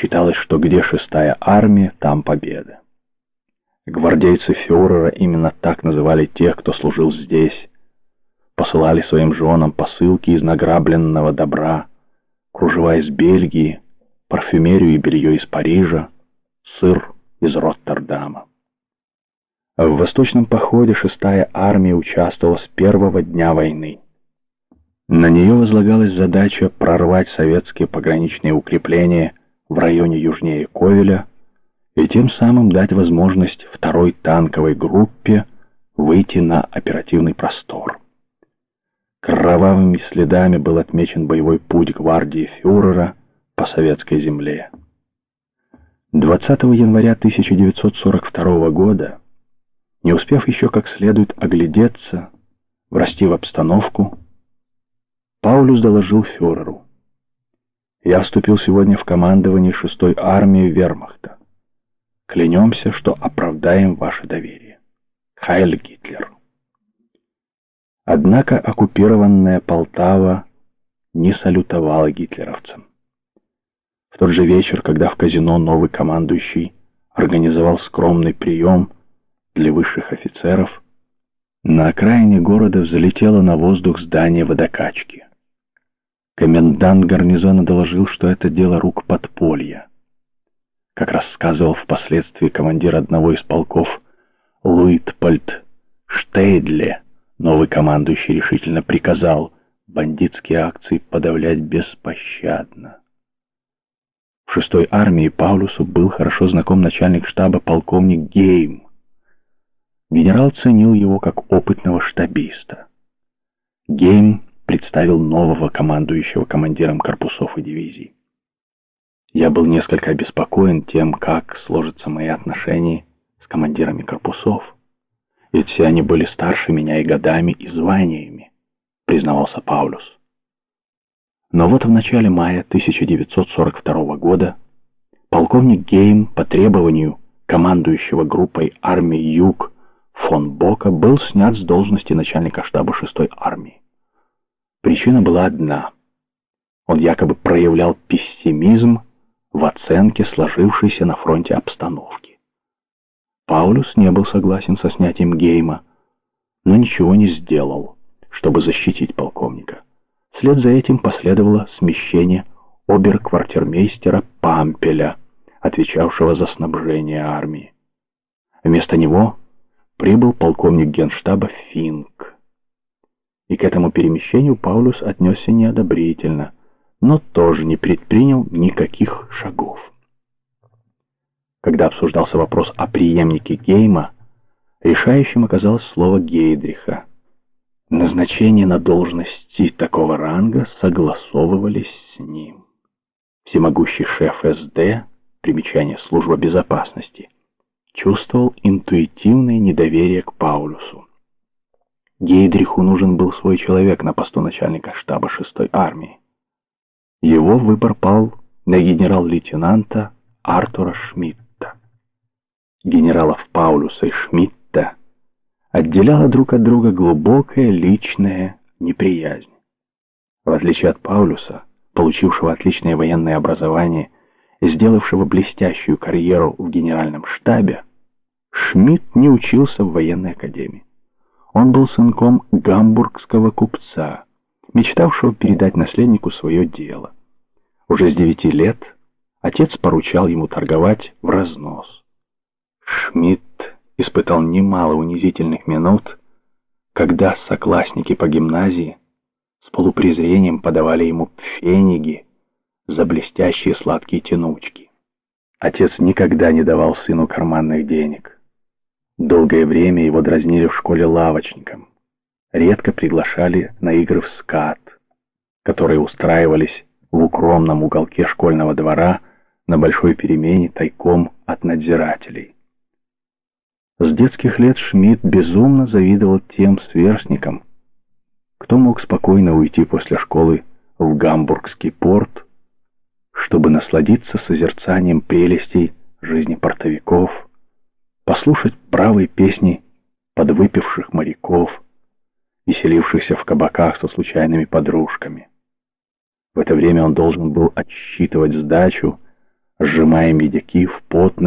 Считалось, что где шестая армия, там победа. Гвардейцы фюрера именно так называли тех, кто служил здесь. Посылали своим женам посылки из награбленного добра, кружева из Бельгии, парфюмерию и белье из Парижа, сыр из Роттердама. В восточном походе шестая армия участвовала с первого дня войны. На нее возлагалась задача прорвать советские пограничные укрепления в районе южнее Ковеля и тем самым дать возможность второй танковой группе выйти на оперативный простор. Кровавыми следами был отмечен боевой путь гвардии фюрера по советской земле. 20 января 1942 года, не успев еще как следует оглядеться, врасти в обстановку, Паулюс доложил фюреру. «Я вступил сегодня в командование шестой армии вермахта. Клянемся, что оправдаем ваше доверие. Хайль Гитлер». Однако оккупированная Полтава не салютовала гитлеровцам. В тот же вечер, когда в казино новый командующий организовал скромный прием для высших офицеров, на окраине города взлетело на воздух здание водокачки. Комендант гарнизона доложил, что это дело рук подполья. Как рассказывал впоследствии командир одного из полков Луитпольд Штейдле, новый командующий решительно приказал бандитские акции подавлять беспощадно. В шестой армии Паулюсу был хорошо знаком начальник штаба полковник Гейм. Генерал ценил его как опытного штабиста. Гейм представил нового командующего командиром корпусов и дивизий. Я был несколько обеспокоен тем, как сложатся мои отношения с командирами корпусов. Ведь все они были старше меня и годами, и званиями, признавался Паулюс. Но вот в начале мая 1942 года полковник Гейм по требованию командующего группой армии Юг фон Бока был снят с должности начальника штаба 6-й армии. Причина была одна. Он якобы проявлял пессимизм в оценке сложившейся на фронте обстановки. Паулюс не был согласен со снятием Гейма, но ничего не сделал, чтобы защитить полковника. Вслед за этим последовало смещение оберквартирмейстера Пампеля, отвечавшего за снабжение армии. Вместо него прибыл полковник генштаба Финк и к этому перемещению Паулюс отнесся неодобрительно, но тоже не предпринял никаких шагов. Когда обсуждался вопрос о преемнике Гейма, решающим оказалось слово Гейдриха. Назначение на должности такого ранга согласовывались с ним. Всемогущий шеф СД, примечание служба безопасности, чувствовал интуитивное недоверие к Паулюсу. Гейдриху нужен был свой человек на посту начальника штаба 6-й армии. Его выбор пал на генерал-лейтенанта Артура Шмидта. Генералов Паулюса и Шмидта отделяла друг от друга глубокая личная неприязнь. В отличие от Паулюса, получившего отличное военное образование и сделавшего блестящую карьеру в генеральном штабе, Шмидт не учился в военной академии. Он был сынком гамбургского купца, мечтавшего передать наследнику свое дело. Уже с девяти лет отец поручал ему торговать в разнос. Шмидт испытал немало унизительных минут, когда соклассники по гимназии с полупрезрением подавали ему фениги за блестящие сладкие тянучки. Отец никогда не давал сыну карманных денег. Долгое время его дразнили в школе лавочником. Редко приглашали на игры в скат, которые устраивались в укромном уголке школьного двора на большой перемене тайком от надзирателей. С детских лет Шмидт безумно завидовал тем сверстникам, кто мог спокойно уйти после школы в гамбургский порт, чтобы насладиться созерцанием прелестей жизни портовиков, послушать правые песни подвыпивших моряков, веселившихся в кабаках со случайными подружками. В это время он должен был отсчитывать сдачу, сжимая медяки в пост,